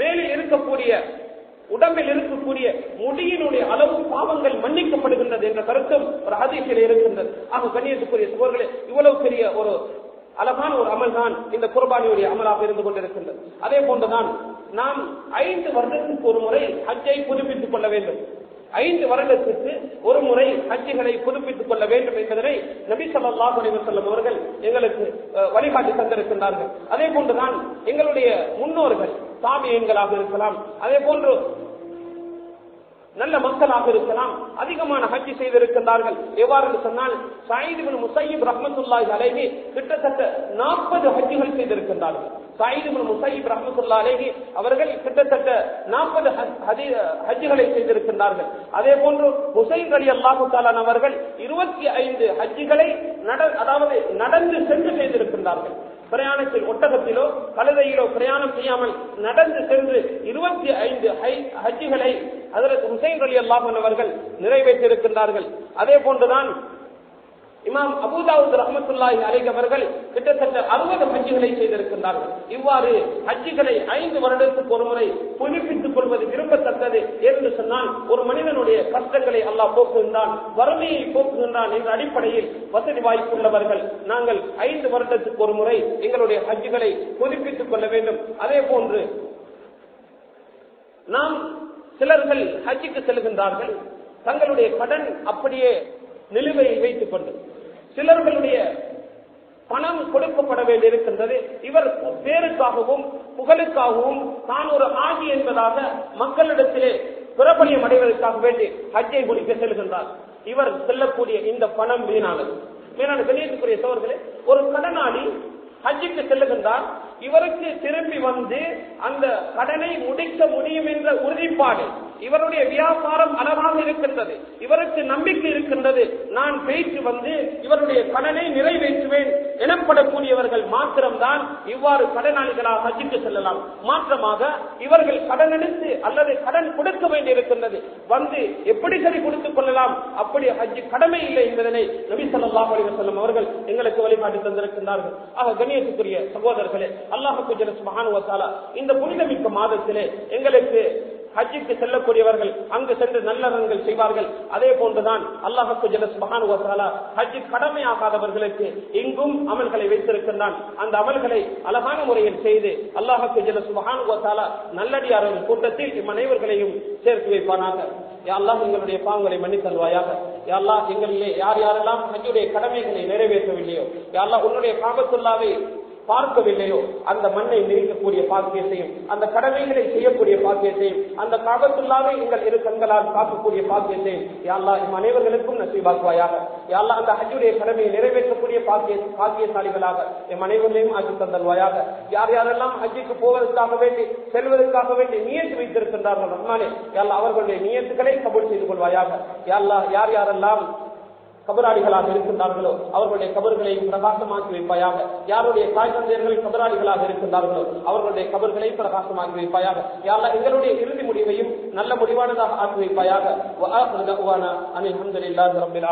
மேலே இருக்கக்கூடிய உடம்பில் இருக்கக்கூடிய முடியினுடைய அளவு பாவங்கள் மன்னிக்கப்படுகின்றது என்ற கருத்தும் ஒரு ஹதீஸில் இருக்கின்றது. ஆக கண்ணியத்துக்குரிய சுவர்களே இவ்வளவு பெரிய ஒரு அழகான ஒரு அமல் தான் இந்த குர்பானியுடைய அமலாக இருந்து கொண்டிருக்கின்றது. அதே போன்றுதான் நாம் ஐந்து வருடத்துக்கு ஒரு முறை ஹஜ்ஜை புதுப்பித்துக் கொள்ள வேண்டும். ஐந்து வருடத்திற்கு ஒரு முறை ஹஜ்ஜுகளை புதுப்பித்துக் கொள்ள வேண்டும் என்பதனை நபி ஸல்லல்லாஹு அலைஹி அவர்கள் எங்களுக்கு அஹ், வழிகாட்டி தந்திருக்கின்றார்கள். அதே போன்றுதான் எங்களுடைய முன்னோர்கள் சாமியங்களாக இருக்கலாம். அதே போன்று நல்ல மக்களாக இருக்கலாம். அதிகமான ஹஜ்ஜி செய்திருக்கின்றார்கள். எவ்வாறு என்று சொன்னால் சாயிதுபின் முசையீப் ரஹ்மத்துல்லாஹி அலைஹி கிட்டத்தட்ட நாற்பது ஹஜ்ஜிகள் செய்திருக்கின்றார்கள். சாயிதுபின் முசையீப் ரஹமத்துல்லா அலைஹி அவர்கள் கிட்டத்தட்ட நாற்பது ஹஜ்ஜிகளை செய்திருக்கின்றார்கள். அதே போன்று ஹுசைன் அலி அல்லாஹு தாலான் அவர்கள் இருபத்தி ஐந்து ஹஜ்ஜிகளை நட அதாவது நடந்து சென்று செய்திருக்கின்றார்கள். பிரயாணத்தில் ஒட்டகத்திலோ கழுதையிலோ பிரயாணம் செய்யாமல் நடந்து சென்று இருபத்தி ஐந்து ஹஜ்ஜிகளை அதற்கு ஹுசைன் அலி அல்லாஹன் அவர்கள் நிறைவேற்றிருக்கின்றார்கள் அதே போன்றுதான் இமாம் அபுதாவுத் ரஹமத்துல்லாஹி அலைஹி அவர்கள் கிட்டத்தட்ட அறுபது ஹஜ்ஜுகளை செய்திருக்கின்றார்கள். இவ்வாறு ஹஜ்ஜுகளை ஐந்து வருடத்துக்கு ஒரு முறை புதுப்பித்துக் கொள்வது விரும்பத்தக்கது என்று சொன்னால் ஒரு மனிதனுடைய கஷ்டங்களை அல்லாஹ் போக்குகின்றான் வறுமையை போக்குகின்றான் என்ற அடிப்படையில் வசதி வாய்ப்புள்ளவர்கள் நாங்கள் ஐந்து வருடத்துக்கு ஒரு முறை எங்களுடைய ஹஜ்ஜுகளை புதுப்பித்துக் கொள்ள வேண்டும். அதே போன்று நாம் சிலர்கள் ஹஜ்ஜுக்கு செல்கின்றார்கள் தங்களுடைய கடன் அப்படியே நிலுவையை வைத்துக் கொண்டு பணம் கொடுக்கப்பட வேண்டியிருக்கின்றது. இவர் பேருக்காகவும் புகழுக்காகவும் தான் ஒரு ஆகி என்பதாக மக்களிடத்திலே பிரபலியம் அடைவதற்காக வேண்டி ஹஜ்ஜை முடிக்க செல்கின்றார். இவர் செல்லக்கூடிய இந்த பணம் வீணானது. வீணான வெளியேற்றக்கூடிய சோர்களே ஒரு கடனாளி ஹஜ்ஜுக்கு செல்லுகின்றார். இவருக்கு திரும்பி வந்து அந்த கடனை முடிக்க முடியும் என்ற உறுதிப்பாடு இவருடைய வியாபாரம் அளவாக இருக்கின்றது. இவருக்கு நம்பிக்கை இருக்கின்றது. நான் பேச்சு வந்து இவருடைய கடனை நிறைவேற்றுவேன் எனப்படக்கூடியவர்கள் மாத்திரம்தான் இவ்வாறு கடனாளிகளாக ஹஜ்ஜுக்கு செல்லலாம். மாற்றமாக இவர்கள் கடன் எடுத்து அல்லது கடன் கொடுக்க வேண்டியிருக்கின்றது. வந்து எப்படி சரி கொடுத்துக் கொள்ளலாம்? அப்படி ஹஜ்ஜு கடமை இல்லை என்பதனை நபி சொல்லாஹ் அலைஹி அவர்கள் எங்களுக்கு வழிகாட்டி தந்திருக்கின்றார்கள். ஆக கணியத்துக்குரிய சகோதரர்களே அல்லாஹு மகானுவத்தாலா இந்த புனிதமிக்க மாதத்திலே எங்களுக்கு ஹஜ்ஜுக்கு செல்லக்கூடியவர்கள் அங்கு சென்று நல்லறங்கள் செய்வார்கள். அதே போன்றுதான் அல்லாஹு ஜல்ல சுப்ஹானஹு கடமையாகாதவர்களுக்கு இங்கும் அமல்களை வைத்திருக்கின்றான். அந்த அமல்களை அழகான முறையில் செய்து அல்லாஹு ஜல்ல சுப்ஹானஹு வ கூட்டத்தில் இம் அனைவர்களையும் சேர்த்து வைப்பானாக. யாரெல்லாம் எங்களுடைய பாவங்களை மன்னித்தல்வாயாக. யாரெல்லாம் எங்களிலே யார் யாரெல்லாம் ஹஜ்ஜுடைய கடமைகளை நிறைவேற்றவில்லையோ யாரெல்லாம் உன்னுடைய காபத்துல்லாவை பார்க்கவில்லையோ அந்த மண்ணை மிதிக்கக்கூடிய பாக்கியத்தையும் அந்த கடமைகளை செய்யக்கூடிய பாக்கியத்தையும் அந்த காபத்துள்ளாவே எங்கள் இரு கண்களால் பார்க்கக்கூடிய பாக்கியத்தையும் யாழ்லா இம் அனைவர்களுக்கும் நசீபாக்குவாயாக. யாழ்லா அந்த ஹஜ்ஜுடைய கடமையை நிறைவேற்றக்கூடிய பாக்கிய பாக்கியசாலிகளாக எம் அனைவர்களையும் ஆக்கி தந்தல்வாயாக. யார் யாரெல்லாம் ஹஜ்ஜுக்கு போவதற்காக வேண்டி செல்வதற்காக வேண்டி நியத்து வைத்திருக்கின்றார்கள் ரஹ்மானே யாழ்லா அவர்களுடைய நியத்துக்களை கபூல் செய்து கொள்வாயாக. யாழ்லா யார் யாரெல்லாம் கபராளிகளாக இருக்கின்றார்களோ அவர்களுடைய கபர்களை பிரகாசமாக்கி வைப்பாயாக. யாருடைய தாய் தந்தையர்கள் கபராளிகளாக இருக்கின்றார்களோ அவர்களுடைய கபர்களை பிரகாசமாக்கி வைப்பாயாக. யாரெல்லாம் எங்களுடைய இறுதி முடிவையும் நல்ல முடிவானதாக ஆக்கி வைப்பாயாக. அனில் அஹமதுல்லாஹி ரபில்